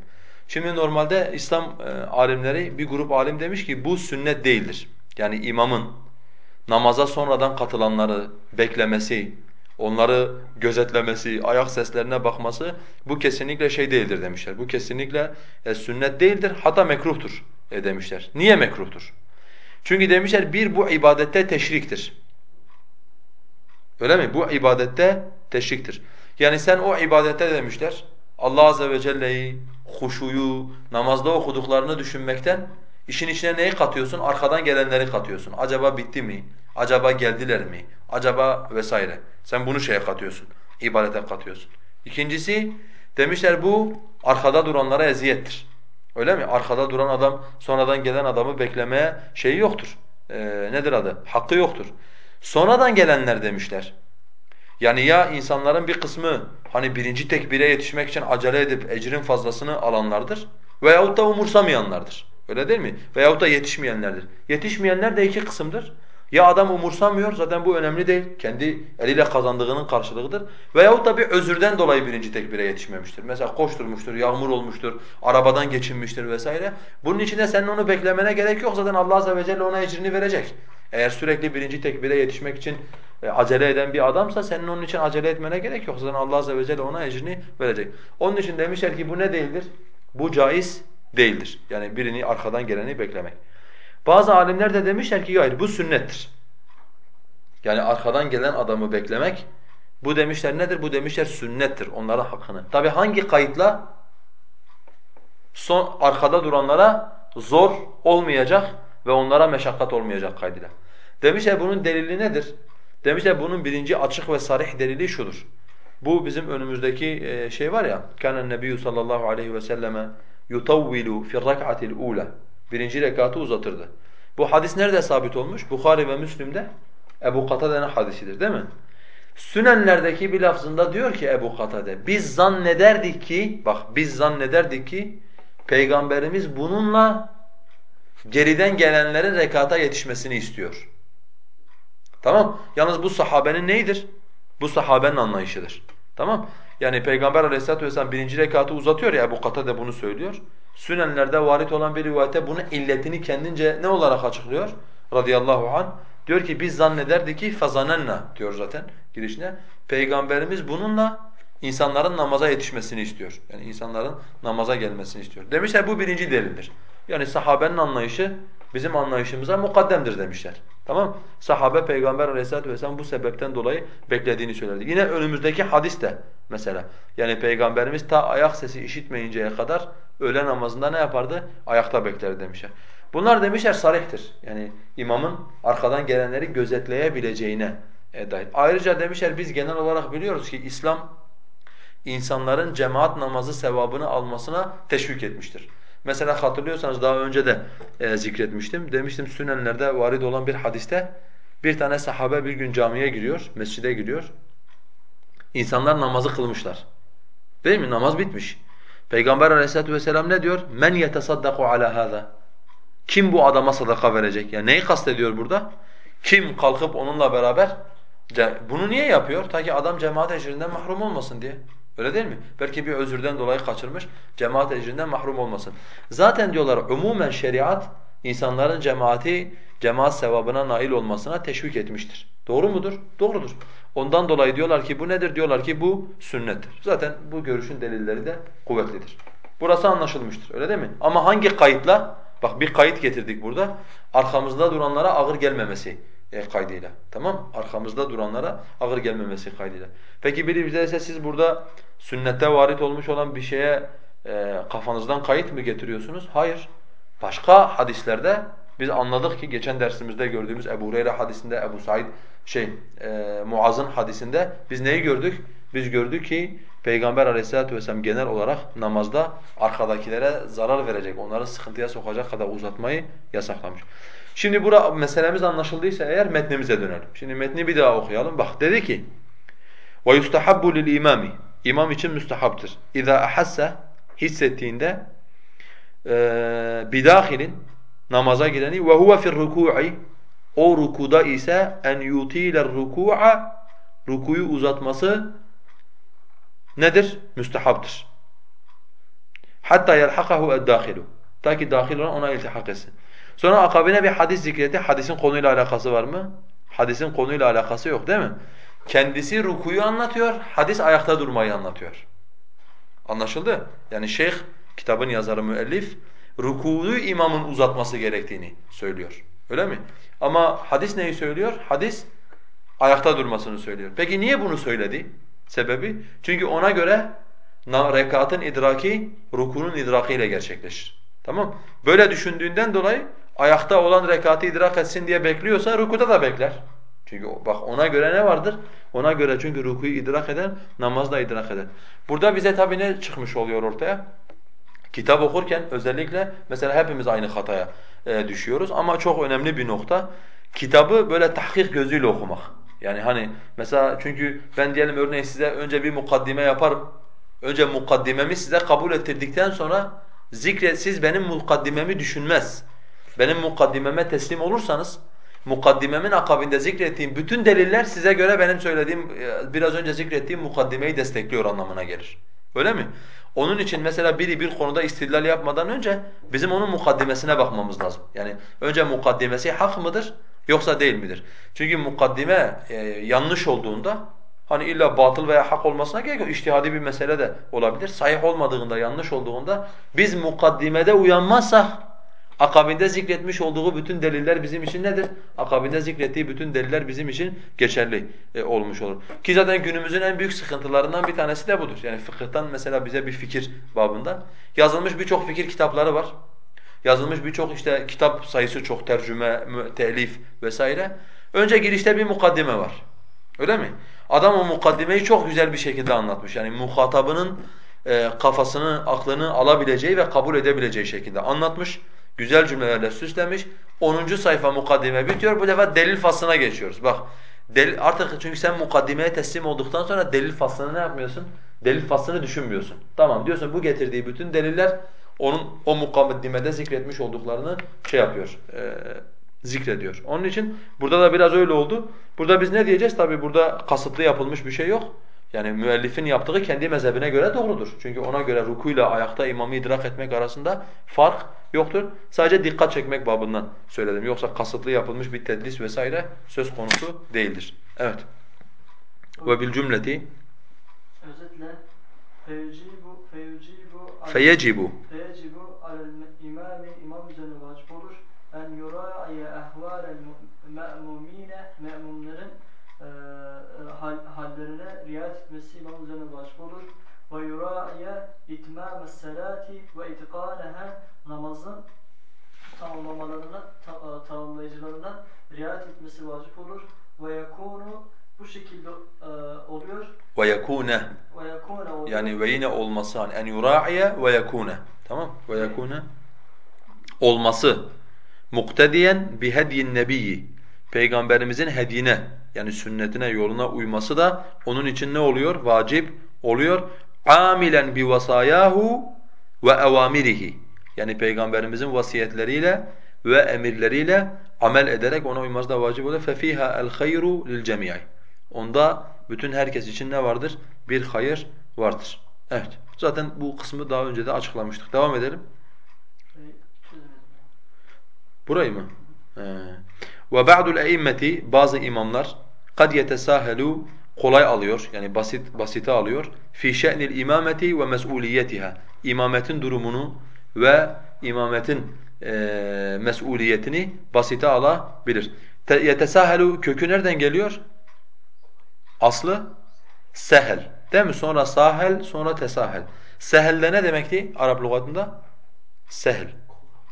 Şimdi normalde İslam e, alimleri bir grup alim demiş ki bu sünnet değildir. Yani imamın namaza sonradan katılanları beklemesi, onları gözetlemesi, ayak seslerine bakması bu kesinlikle şey değildir demişler. Bu kesinlikle e, sünnet değildir hatta mekruhtur e, demişler. Niye mekruhtur? Çünkü demişler bir bu ibadette teşriktir. Öyle mi? Bu ibadette teşriktir. Yani sen o ibadette demişler Allah azze ve celle'yi, huşuyu, namazda okuduklarını düşünmekten işin içine neyi katıyorsun? Arkadan gelenleri katıyorsun. Acaba bitti mi? Acaba geldiler mi? Acaba vesaire. Sen bunu şeye katıyorsun, ibadete katıyorsun. İkincisi demişler bu arkada duranlara eziyettir. Öyle mi? Arkada duran adam sonradan gelen adamı beklemeye şeyi yoktur. Ee, nedir adı? Hakkı yoktur. Sonradan gelenler demişler. Yani ya insanların bir kısmı hani birinci tekbire yetişmek için acele edip ecrin fazlasını alanlardır veyahut da umursamayanlardır. Öyle değil mi? Veyahut da yetişmeyenlerdir. Yetişmeyenler de iki kısımdır. Ya adam umursamıyor zaten bu önemli değil. Kendi eliyle kazandığının karşılığıdır. Veyahut da bir özürden dolayı birinci tekbire yetişmemiştir. Mesela koşturmuştur, yağmur olmuştur, arabadan geçinmiştir vesaire. Bunun için de senin onu beklemene gerek yok. Zaten Allah azze ve celle ona ecrini verecek. Eğer sürekli birinci tekbire yetişmek için e, acele eden bir adamsa senin onun için acele etmene gerek yok. Zaten Allah azze ve celle ona ecrini verecek. Onun için demişler ki bu ne değildir? Bu caiz değildir. Yani birini arkadan geleni beklemek. Bazı alimler de demişler ki hayır bu sünnettir. Yani arkadan gelen adamı beklemek bu demişler nedir? Bu demişler sünnettir onların hakkını. Tabi hangi kayıtla? Son arkada duranlara zor olmayacak ve onlara meşakkat olmayacak kaydıyla. Demişler bunun delili nedir? Demişler bunun birinci açık ve sarih delili şudur. Bu bizim önümüzdeki şey var ya, kana Nebi sallallahu aleyhi ve selleme yutawwilu fi rak'atil ula. Birinci rekatı uzatırdı. Bu hadis nerede sabit olmuş? Bukhari ve Müslim'de Ebu Katade'nin hadisidir değil mi? Sünenlerdeki bir lafzında diyor ki Ebu Katade, biz zannederdik ki, bak biz zannederdik ki Peygamberimiz bununla geriden gelenlerin rekata yetişmesini istiyor. Tamam? Yalnız bu sahabenin neyidir? Bu sahabenin anlayışıdır. Tamam? Yani Peygamber aleyhissalatu vesselam birinci rekatı uzatıyor ya Ebu Katade bunu söylüyor. Sünenlerde varit olan bir rivayete bunun illetini kendince ne olarak açıklıyor? Radıyallahu anh. Diyor ki biz zannederdik ki fazanenna diyor zaten girişine. Peygamberimiz bununla insanların namaza yetişmesini istiyor. Yani insanların namaza gelmesini istiyor. Demişler bu birinci delildir. Yani sahabenin anlayışı bizim anlayışımıza mukaddemdir demişler. Tamam Sahabe Peygamber aleyhissalatu vesselam bu sebepten dolayı beklediğini söyledi. Yine önümüzdeki hadis de mesela. Yani Peygamberimiz ta ayak sesi işitmeyinceye kadar öğle namazında ne yapardı? Ayakta bekler demişler. Bunlar demişler sarihtir. Yani imamın arkadan gelenleri gözetleyebileceğine e, dair. Ayrıca demişler biz genel olarak biliyoruz ki İslam insanların cemaat namazı sevabını almasına teşvik etmiştir. Mesela hatırlıyorsanız daha önce de e, zikretmiştim. Demiştim sünenlerde varid olan bir hadiste Bir tane sahabe bir gün camiye giriyor, mescide giriyor. İnsanlar namazı kılmışlar. Değil mi? Namaz bitmiş. Peygamber aleyhissalatu vesselam ne diyor? Men yetesaddaku ala hâzâ. Kim bu adama sadaka verecek? Yani neyi kastediyor burada? Kim kalkıp onunla beraber bunu niye yapıyor? Ta ki adam cemaat ecrinden mahrum olmasın diye. Öyle değil mi? Belki bir özürden dolayı kaçırmış, cemaat ecrinden mahrum olmasın. Zaten diyorlar umumen şeriat insanların cemaati, cemaat sevabına nail olmasına teşvik etmiştir. Doğru mudur? Doğrudur. Ondan dolayı diyorlar ki bu nedir? Diyorlar ki bu sünnettir. Zaten bu görüşün delilleri de kuvvetlidir. Burası anlaşılmıştır. Öyle değil mi? Ama hangi kayıtla? Bak bir kayıt getirdik burada. Arkamızda duranlara ağır gelmemesi e, kaydıyla. Tamam? Arkamızda duranlara ağır gelmemesi kaydıyla. Peki biri bize ise siz burada sünnette varit olmuş olan bir şeye e, kafanızdan kayıt mı getiriyorsunuz? Hayır. Başka hadislerde biz anladık ki geçen dersimizde gördüğümüz Ebu Hureyre hadisinde, Ebu Said şey e, Muaz'ın hadisinde biz neyi gördük? Biz gördük ki Peygamber aleyhissalatu vesselam genel olarak namazda arkadakilere zarar verecek, onları sıkıntıya sokacak kadar uzatmayı yasaklamış. Şimdi bura meselemiz anlaşıldıysa eğer metnimize dönelim. Şimdi metni bir daha okuyalım. Bak dedi ki وَيُسْتَحَبُّ لِلْاِمَامِ İmam için müstehaptır. اِذَا أَحَسَّ Hissettiğinde e, bidâhilin namaza gireni ve huve fi'r ruku'i o rukuda ise en yutiler ruku'a rukuyu uzatması nedir? Müstehaptır. Hatta yelhakahu ed-dahilu. Ta ki dahil olan ona iltihak etsin. Sonra akabine bir hadis zikretti. Hadisin konuyla alakası var mı? Hadisin konuyla alakası yok değil mi? Kendisi rukuyu anlatıyor, hadis ayakta durmayı anlatıyor. Anlaşıldı? Yani şeyh, kitabın yazarı müellif, rukuyu imamın uzatması gerektiğini söylüyor. Öyle mi? Ama hadis neyi söylüyor? Hadis ayakta durmasını söylüyor. Peki niye bunu söyledi? Sebebi? Çünkü ona göre rekatın idraki rukunun idrakiyle gerçekleşir. Tamam? Böyle düşündüğünden dolayı ayakta olan rekatı idrak etsin diye bekliyorsa rukuda da bekler. Çünkü bak ona göre ne vardır? Ona göre çünkü rukuyu idrak eden namazda idrak eder. Burada bize tabii ne çıkmış oluyor ortaya? Kitap okurken özellikle mesela hepimiz aynı hataya e, düşüyoruz ama çok önemli bir nokta. Kitabı böyle tahkik gözüyle okumak. Yani hani mesela çünkü ben diyelim örneğin size önce bir mukaddime yaparım. Önce mukaddimemi size kabul ettirdikten sonra zikret siz benim mukaddimemi düşünmez. Benim mukaddimeme teslim olursanız mukaddimemin akabinde zikrettiğim bütün deliller size göre benim söylediğim e, biraz önce zikrettiğim mukaddimeyi destekliyor anlamına gelir. Öyle mi? Onun için mesela biri bir konuda istidlal yapmadan önce bizim onun mukaddimesine bakmamız lazım. Yani önce mukaddimesi hak mıdır yoksa değil midir? Çünkü mukaddime e, yanlış olduğunda hani illa batıl veya hak olmasına gerek yok. İçtihadi bir mesele de olabilir. Sahih olmadığında, yanlış olduğunda biz mukaddimede uyanmazsak Akabinde zikretmiş olduğu bütün deliller bizim için nedir? Akabinde zikrettiği bütün deliller bizim için geçerli e, olmuş olur. Ki zaten günümüzün en büyük sıkıntılarından bir tanesi de budur. Yani fıkıhtan mesela bize bir fikir babından yazılmış birçok fikir kitapları var. Yazılmış birçok işte kitap sayısı çok tercüme, telif vesaire. Önce girişte bir mukaddime var. Öyle mi? Adam o mukaddimeyi çok güzel bir şekilde anlatmış. Yani muhatabının e, kafasını, aklını alabileceği ve kabul edebileceği şekilde anlatmış. Güzel cümlelerle süslemiş. 10. sayfa mukaddime bitiyor. Bu defa delil faslına geçiyoruz. Bak delil, artık çünkü sen mukaddimeye teslim olduktan sonra delil faslını ne yapmıyorsun? Delil faslını düşünmüyorsun. Tamam diyorsun bu getirdiği bütün deliller onun o mukaddimede zikretmiş olduklarını şey yapıyor, e, zikrediyor. Onun için burada da biraz öyle oldu. Burada biz ne diyeceğiz? Tabi burada kasıtlı yapılmış bir şey yok. Yani müellifin yaptığı kendi mezhebine göre doğrudur. Çünkü ona göre rukuyla ayakta imamı idrak etmek arasında fark yoktur. Sadece dikkat çekmek babından söyledim. Yoksa kasıtlı yapılmış bir tedlis vesaire söz konusu değildir. Evet. Ve bil cümleti Özetle feycibu feyecibu feycibu alel imami imam üzerine vacip olur. En yura'ye ehvalel me'mumine me'mumların e, hal, hallerine riayet etmesi imam üzerine vacip olur. Ve yura'ye itmâme selati ve itikâneha namazın tamamlamalarına, ta, e, tamamlayıcılarına riayet etmesi vacip olur. Ve yakunu bu şekilde e, oluyor. Ve yakune. Ve yakune oluyor. Yani ve yine olması hani en yura'iye ve yakune. Tamam? Ve yakune olması muktediyen bi hedyin nebiyyi. Peygamberimizin hedine yani sünnetine, yoluna uyması da onun için ne oluyor? Vacip oluyor. Amilen bi vasayahu ve evamirihi. Yani peygamberimizin vasiyetleriyle ve emirleriyle amel ederek ona uyması da vacip oluyor. Fefiha el hayru lil cemii. Onda bütün herkes için ne vardır? Bir hayır vardır. Evet. Zaten bu kısmı daha önce de açıklamıştık. Devam edelim. Burayı mı? He. Ve ba'dul e'immeti bazı imamlar kad yetesahelu kolay alıyor yani basit basite alıyor fi şe'nil imameti ve mes'uliyetiha imametin durumunu ve imametin e, mesuliyetini basite alabilir. Te, yetesahelu kökü nereden geliyor? Aslı sehel. Değil mi? Sonra sahel, sonra tesahel. Sehel de ne demekti Arap lügatında? Sehel.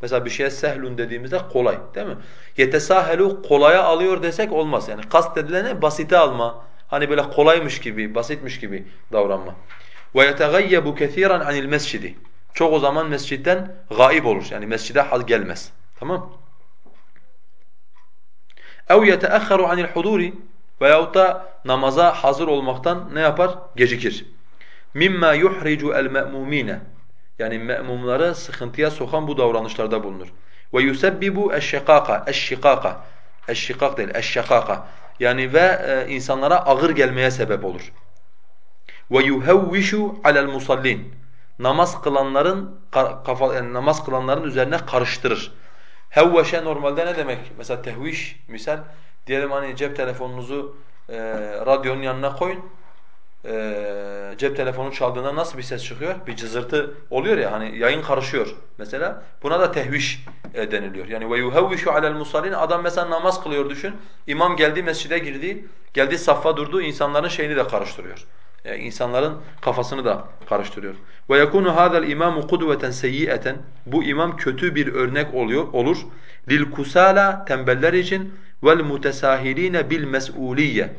Mesela bir şeye sehlun dediğimizde kolay değil mi? Yetesahelu kolaya alıyor desek olmaz. Yani kast edilene basite alma. Hani böyle kolaymış gibi, basitmiş gibi davranma. Ve yetegayyebu kesiran anil mescidi. Çok o zaman mescitten gaib olur. Yani mescide hal gelmez. Tamam? اَوْ يَتَأَخَّرُ عَنِ الْحُضُورِ Veyahut da namaza hazır olmaktan ne yapar? Gecikir. مِمَّا يُحْرِجُ الْمَأْمُومِينَ yani me'mumları sıkıntıya sokan bu davranışlarda bulunur. Ve yusebbibu eşşikaka, eşşikaka, eşşikak değil, eşşikaka. Yani ve e, insanlara ağır gelmeye sebep olur. Ve yuhevvishu alel musallin. Namaz kılanların kafa yani namaz kılanların üzerine karıştırır. Hevveşe normalde ne demek? Mesela tehviş misal diyelim hani cep telefonunuzu e, radyonun yanına koyun e, cep telefonu çaldığında nasıl bir ses çıkıyor? Bir cızırtı oluyor ya hani yayın karışıyor mesela. Buna da tehviş e, deniliyor. Yani ve yuhevvişu alel musallin adam mesela namaz kılıyor düşün. İmam geldi mescide girdi. Geldi saffa durdu insanların şeyini de karıştırıyor. Yani insanların kafasını da karıştırıyor. Ve yekunu hadal imamu kudveten seyyiaten bu imam kötü bir örnek oluyor olur. Lil kusala tembeller için vel mutesahirine bil mes'uliyye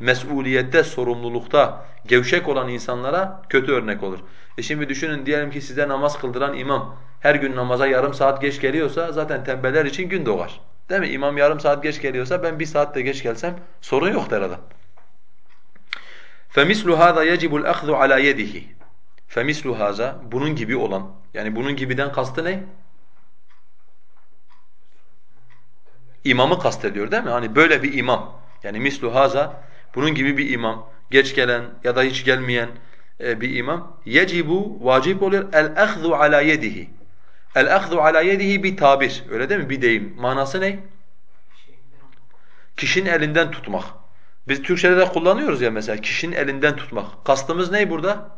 mesuliyette, sorumlulukta gevşek olan insanlara kötü örnek olur. E şimdi düşünün diyelim ki size namaz kıldıran imam her gün namaza yarım saat geç geliyorsa zaten tembeller için gün doğar. Değil mi? İmam yarım saat geç geliyorsa ben bir saat de geç gelsem sorun yok der adam. فَمِثْلُ هَذَا يَجِبُ الْأَخْذُ عَلَى يَدِهِ فَمِثْلُ هَذَا bunun gibi olan yani bunun gibiden kastı ne? İmamı kastediyor değil mi? Hani böyle bir imam. Yani mislu haza bunun gibi bir imam, geç gelen ya da hiç gelmeyen e, bir imam yecibu vacip oluyor el ahzu ala yedihi. El ahzu ala yedihi bir tabir. Öyle değil mi? Bir deyim. Manası ne? Kişinin elinden tutmak. Biz Türkçede de kullanıyoruz ya mesela kişinin elinden tutmak. Kastımız ne burada?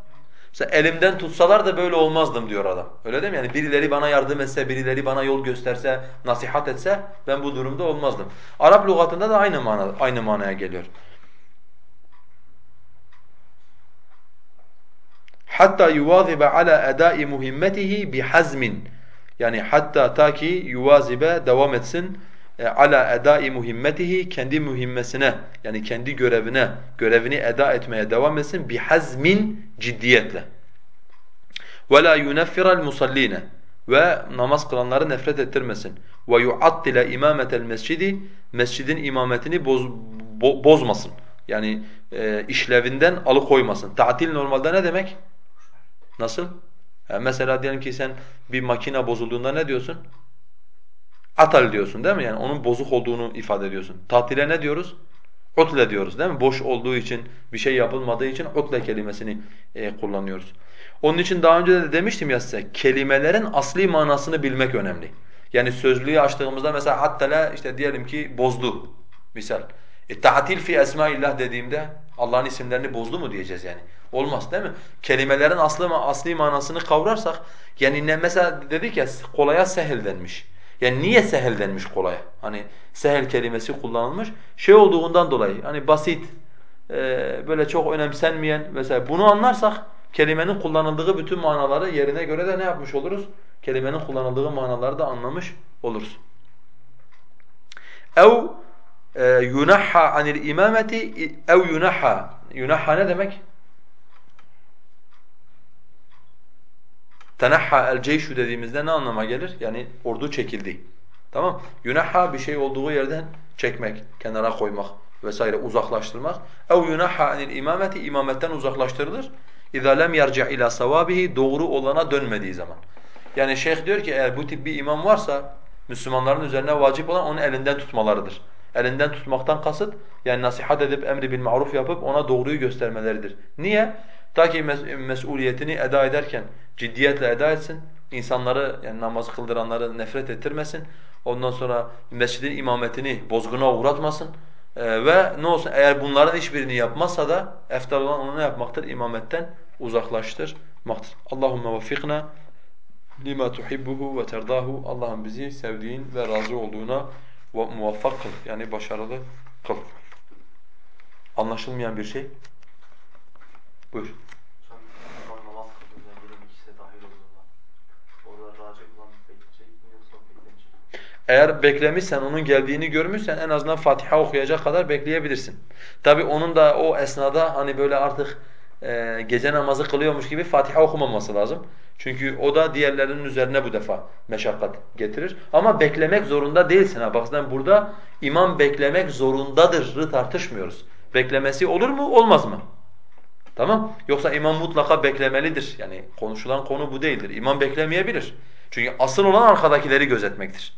Mesela elimden tutsalar da böyle olmazdım diyor adam. Öyle değil mi? Yani birileri bana yardım etse, birileri bana yol gösterse, nasihat etse ben bu durumda olmazdım. Arap lügatında da aynı mana aynı manaya geliyor. Hatta yuvazibe ala edai muhimmetihi bihazmin. Yani hatta ta ki yuvazibe devam etsin e, ala edai muhimmetihi kendi mühimmesine yani kendi görevine görevini eda etmeye devam etsin bihazmin ciddiyetle. Ve la yuneffiral musalline ve namaz kılanları nefret ettirmesin. Ve yuattile imametel mescidi mescidin imametini boz, bo, bozmasın. Yani e, işlevinden alıkoymasın. Tatil normalde ne demek? Nasıl? Yani mesela diyelim ki sen bir makine bozulduğunda ne diyorsun? Atal diyorsun değil mi? Yani onun bozuk olduğunu ifade ediyorsun. Tatile ne diyoruz? Utle diyoruz değil mi? Boş olduğu için, bir şey yapılmadığı için utle kelimesini e, kullanıyoruz. Onun için daha önce de demiştim ya size, kelimelerin asli manasını bilmek önemli. Yani sözlüğü açtığımızda mesela attala işte diyelim ki bozdu misal. E, ta'til fi esmaillah dediğimde Allah'ın isimlerini bozdu mu diyeceğiz yani. Olmaz değil mi? Kelimelerin aslı asli manasını kavrarsak yani ne mesela dedik ya kolaya sehel denmiş. Yani niye sehel denmiş kolaya? Hani sehel kelimesi kullanılmış. Şey olduğundan dolayı hani basit, e, böyle çok önemsenmeyen mesela bunu anlarsak kelimenin kullanıldığı bütün manaları yerine göre de ne yapmış oluruz? Kelimenin kullanıldığı manaları da anlamış oluruz. Ev e, yunahha anil imameti ev yunahha. Yunahha ne demek? Tenahha el ceyşu dediğimizde ne anlama gelir? Yani ordu çekildi. Tamam? Yunahha bir şey olduğu yerden çekmek, kenara koymak vesaire uzaklaştırmak. Ev yunahha anil imameti imametten uzaklaştırılır. İza lem yerci' ila sawabihi doğru olana dönmediği zaman. Yani şeyh diyor ki eğer bu tip bir imam varsa Müslümanların üzerine vacip olan onu elinden tutmalarıdır. Elinden tutmaktan kasıt yani nasihat edip emri bil maruf yapıp ona doğruyu göstermeleridir. Niye? Ta ki mes mesuliyetini eda ederken ciddiyetle eda etsin. İnsanları yani namaz kıldıranları nefret ettirmesin. Ondan sonra mescidin imametini bozguna uğratmasın. Ee, ve ne olsun eğer bunların hiçbirini yapmazsa da eftal olan onu ne yapmaktır? İmametten uzaklaştırmaktır. Allahumme veffikna lima tuhibbuhu ve terdahu. Allah'ım bizi sevdiğin ve razı olduğuna muvaffak kıl. Yani başarılı kıl. Anlaşılmayan bir şey. Buyur. Hocam imam namaz kıldığında yine bir kişiye dahil olduğunda Eğer beklemişsen, onun geldiğini görmüşsen en azından Fatiha okuyacak kadar bekleyebilirsin. Tabi onun da o esnada hani böyle artık e, gece namazı kılıyormuş gibi Fatiha okumaması lazım. Çünkü o da diğerlerinin üzerine bu defa meşakkat getirir. Ama beklemek zorunda değilsin ha. Bak sen burada imam beklemek zorundadır'ı tartışmıyoruz. Beklemesi olur mu, olmaz mı? Tamam? Yoksa imam mutlaka beklemelidir. Yani konuşulan konu bu değildir. İmam beklemeyebilir. Çünkü asıl olan arkadakileri gözetmektir.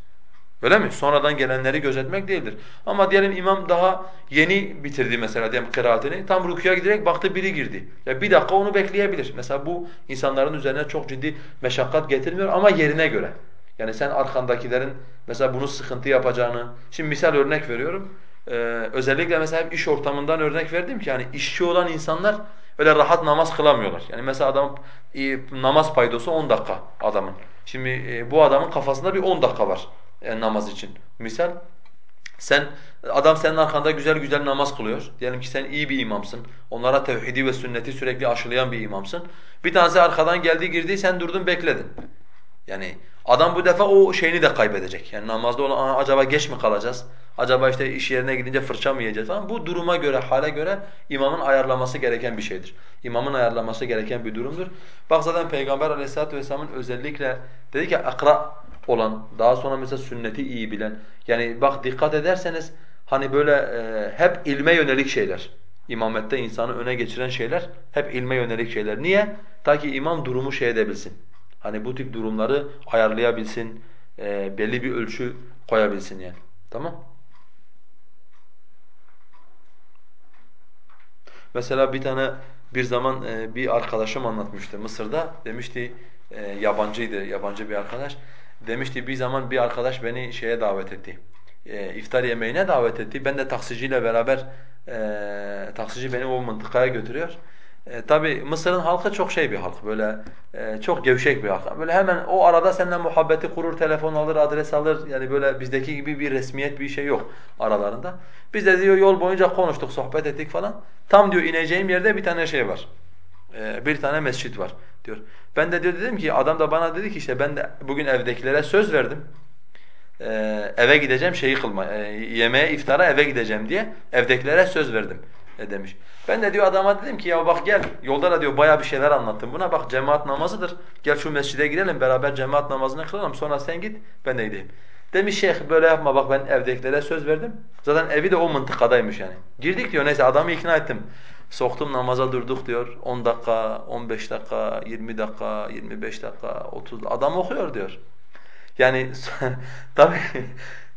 Öyle mi? Sonradan gelenleri gözetmek değildir. Ama diyelim imam daha yeni bitirdi mesela diyelim kıraatini. Tam rükûya giderek baktı biri girdi. Ya bir dakika onu bekleyebilir. Mesela bu insanların üzerine çok ciddi meşakkat getirmiyor ama yerine göre. Yani sen arkandakilerin mesela bunu sıkıntı yapacağını. Şimdi misal örnek veriyorum. Ee, özellikle mesela iş ortamından örnek verdim ki yani işçi olan insanlar öyle rahat namaz kılamıyorlar. Yani mesela adam e, namaz paydosu 10 dakika adamın. Şimdi e, bu adamın kafasında bir 10 dakika var e, namaz için. Misal sen adam senin arkanda güzel güzel namaz kılıyor. Diyelim ki sen iyi bir imamsın. Onlara tevhidi ve sünneti sürekli aşılayan bir imamsın. Bir tanesi arkadan geldi girdi sen durdun bekledin. Yani adam bu defa o şeyini de kaybedecek. Yani namazda olan acaba geç mi kalacağız? Acaba işte iş yerine gidince fırça mı yiyeceğiz falan. Bu duruma göre, hale göre imamın ayarlaması gereken bir şeydir. İmamın ayarlaması gereken bir durumdur. Bak zaten Peygamber Aleyhisselatü vesselamın özellikle dedi ki akra olan, daha sonra mesela sünneti iyi bilen. Yani bak dikkat ederseniz hani böyle e, hep ilme yönelik şeyler. İmamette insanı öne geçiren şeyler hep ilme yönelik şeyler. Niye? Ta ki imam durumu şey edebilsin. Hani bu tip durumları ayarlayabilsin, e, belli bir ölçü koyabilsin yani. Tamam? Mesela bir tane bir zaman e, bir arkadaşım anlatmıştı Mısır'da. Demişti e, yabancıydı, yabancı bir arkadaş. Demişti bir zaman bir arkadaş beni şeye davet etti. E, iftar yemeğine davet etti. Ben de taksiciyle beraber e, taksici beni o mıntıkaya götürüyor. E, Tabi Mısır'ın halkı çok şey bir halk, böyle e, çok gevşek bir halk. Böyle hemen o arada seninle muhabbeti kurur, telefon alır, adres alır. Yani böyle bizdeki gibi bir resmiyet bir şey yok aralarında. Biz de diyor yol boyunca konuştuk, sohbet ettik falan. Tam diyor ineceğim yerde bir tane şey var. E, bir tane mescit var diyor. Ben de diyor dedim ki adam da bana dedi ki işte ben de bugün evdekilere söz verdim. E, eve gideceğim şeyi kılma, e, yemeğe iftara eve gideceğim diye evdekilere söz verdim demiş. Ben de diyor adama dedim ki ya bak gel yolda da diyor bayağı bir şeyler anlattım buna bak cemaat namazıdır. Gel şu mescide girelim beraber cemaat namazını kılalım sonra sen git ben de gideyim. Demiş şeyh böyle yapma bak ben evdekilere söz verdim. Zaten evi de o mıntıkadaymış yani. Girdik diyor neyse adamı ikna ettim. Soktum namaza durduk diyor. 10 dakika, 15 dakika, 20 dakika, 25 dakika, 30 adam okuyor diyor. Yani tabii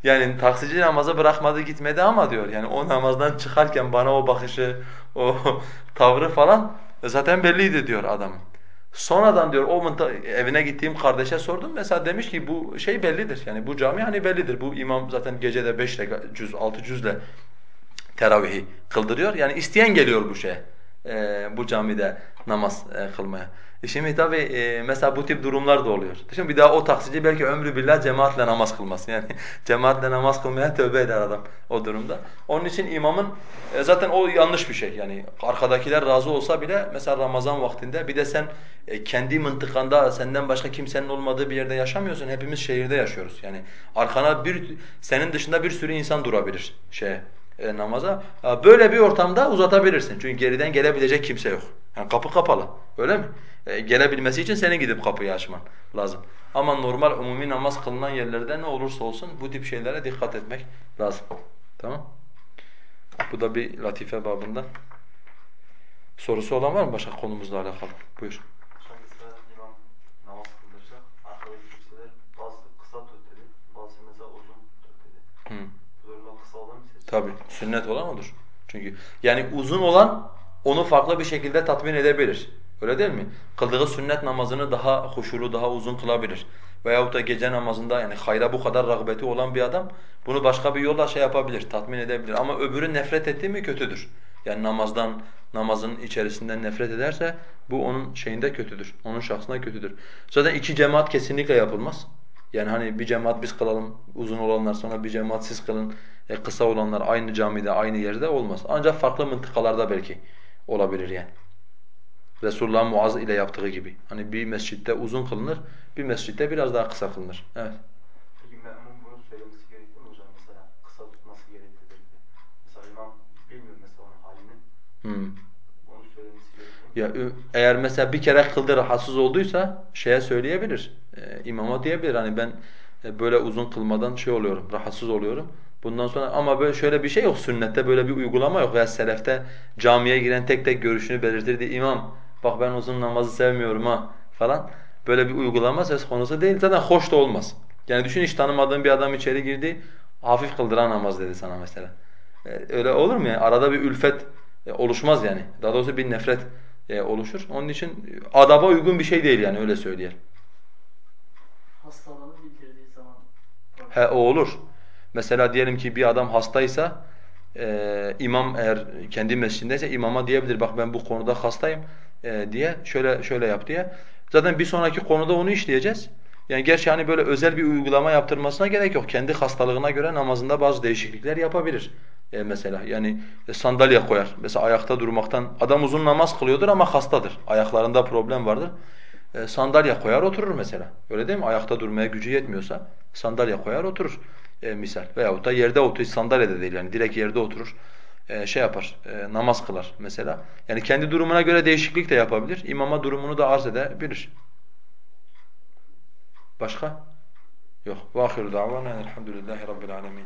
yani taksici namazı bırakmadı gitmedi ama diyor yani o namazdan çıkarken bana o bakışı, o tavrı falan zaten belliydi diyor adam. Sonradan diyor o evine gittiğim kardeşe sordum mesela demiş ki bu şey bellidir yani bu cami hani bellidir bu imam zaten gecede beş cüz altı cüzle teravihi kıldırıyor yani isteyen geliyor bu şeye e, bu camide namaz e, kılmaya. E şimdi tabii e, mesela bu tip durumlar da oluyor. Şimdi bir daha o taksici belki ömrü billah cemaatle namaz kılmaz. Yani cemaatle namaz kılmaya tövbe eder adam o durumda. Onun için imamın e, zaten o yanlış bir şey. Yani arkadakiler razı olsa bile mesela Ramazan vaktinde bir de sen e, kendi mıntıkanda senden başka kimsenin olmadığı bir yerde yaşamıyorsun. Hepimiz şehirde yaşıyoruz. Yani arkana bir senin dışında bir sürü insan durabilir şeye e, namaza. Böyle bir ortamda uzatabilirsin. Çünkü geriden gelebilecek kimse yok. Yani kapı kapalı. Öyle mi? E, gelebilmesi için senin gidip kapıyı açman lazım. Ama normal umumi namaz kılınan yerlerde ne olursa olsun bu tip şeylere dikkat etmek lazım. Tamam? Bu da bir latife babından. Sorusu olan var mı başka konumuzla alakalı? Buyur. Seçecek? Tabii sünnet olan odur. Çünkü yani uzun olan onu farklı bir şekilde tatmin edebilir. Öyle değil mi? Kıldığı sünnet namazını daha huşulu, daha uzun kılabilir. Veyahut da gece namazında yani hayra bu kadar rağbeti olan bir adam bunu başka bir yolla şey yapabilir, tatmin edebilir. Ama öbürü nefret etti mi kötüdür. Yani namazdan, namazın içerisinden nefret ederse bu onun şeyinde kötüdür. Onun şahsına kötüdür. Zaten iki cemaat kesinlikle yapılmaz. Yani hani bir cemaat biz kılalım, uzun olanlar sonra bir cemaat siz kılın, e, kısa olanlar aynı camide, aynı yerde olmaz. Ancak farklı mıntıkalarda belki olabilir yani. Resulullah'ın Muaz ile yaptığı gibi. Hani bir mescitte uzun kılınır, bir mescitte biraz daha kısa kılınır. Evet. Peki memnun bunu söylemesi gerekli mi hocam mesela? Kısa tutması gerekli dedi. Mesela imam bilmiyor mesela onun halini. Hmm. Onu söylemesi gerekli mi? Ya eğer mesela bir kere kıldı rahatsız olduysa şeye söyleyebilir. E, imama diyebilir hani ben e, böyle uzun kılmadan şey oluyorum, rahatsız oluyorum. Bundan sonra ama böyle şöyle bir şey yok sünnette böyle bir uygulama yok veya selefte camiye giren tek tek görüşünü belirtirdi imam. Bak ben uzun namazı sevmiyorum ha falan. Böyle bir uygulama söz konusu değil. Zaten hoş da olmaz. Yani düşün hiç tanımadığın bir adam içeri girdi. Hafif kıldıran namaz dedi sana mesela. E, öyle olur mu yani? Arada bir ülfet e, oluşmaz yani. Daha doğrusu bir nefret e, oluşur. Onun için adaba uygun bir şey değil yani öyle söyleyelim. Hastalığını bildirdiği zaman He o olur. Mesela diyelim ki bir adam hastaysa e, imam eğer kendi mescidindeyse imama diyebilir bak ben bu konuda hastayım e, diye şöyle şöyle yap diye. Zaten bir sonraki konuda onu işleyeceğiz. Yani gerçi hani böyle özel bir uygulama yaptırmasına gerek yok. Kendi hastalığına göre namazında bazı değişiklikler yapabilir. E, mesela yani e, sandalye koyar. Mesela ayakta durmaktan adam uzun namaz kılıyordur ama hastadır. Ayaklarında problem vardır. E, sandalye koyar oturur mesela. Öyle değil mi? Ayakta durmaya gücü yetmiyorsa sandalye koyar oturur e, misal. Veyahut da yerde oturur, sandalyede değil yani direkt yerde oturur. E, şey yapar, e, namaz kılar mesela. Yani kendi durumuna göre değişiklik de yapabilir. İmama durumunu da arz edebilir. Başka? Yok. Ve ahiru davana elhamdülillahi rabbil alemin.